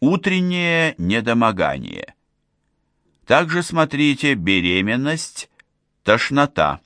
Утреннее недомогание. Также смотрите беременность, тошнота.